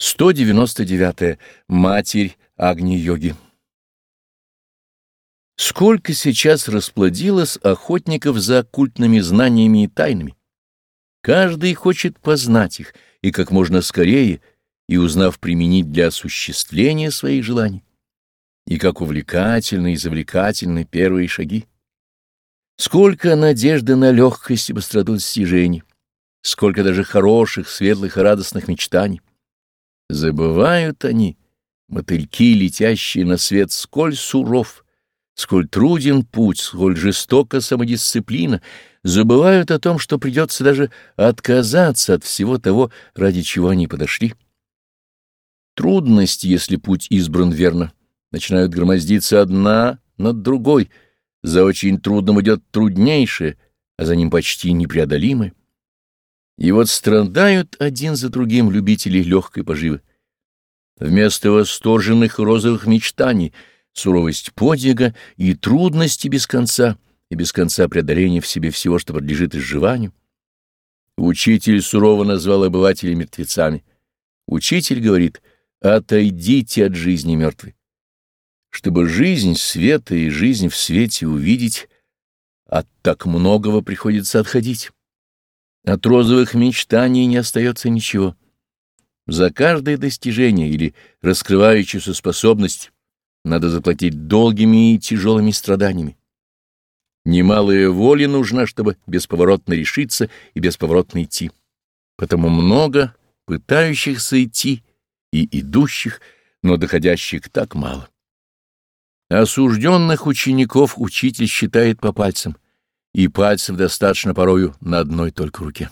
199. -е. Матерь Агни-йоги Сколько сейчас расплодилось охотников за оккультными знаниями и тайнами. Каждый хочет познать их и как можно скорее, и узнав применить для осуществления своих желаний. И как увлекательны и завлекательны первые шаги. Сколько надежды на легкость и быстроту достижений, сколько даже хороших, светлых и радостных мечтаний. Забывают они, мотыльки, летящие на свет, сколь суров, сколь труден путь, сколь жестока самодисциплина, забывают о том, что придется даже отказаться от всего того, ради чего они подошли. Трудности, если путь избран верно, начинают громоздиться одна над другой, за очень трудным идет труднейшее, а за ним почти непреодолимое. И вот страдают один за другим любители легкой поживы. Вместо восторженных розовых мечтаний суровость подвига и трудности без конца, и без конца преодоления в себе всего, что подлежит изживанию. Учитель сурово назвал обывателей мертвецами. Учитель говорит, отойдите от жизни мертвой. Чтобы жизнь света и жизнь в свете увидеть, от так многого приходится отходить. От розовых мечтаний не остается ничего. За каждое достижение или раскрывающуюся способность надо заплатить долгими и тяжелыми страданиями. Немалая воля нужна, чтобы бесповоротно решиться и бесповоротно идти. Потому много пытающихся идти и идущих, но доходящих так мало. Осужденных учеников учитель считает по пальцам, и пальцев достаточно порою на одной только руке.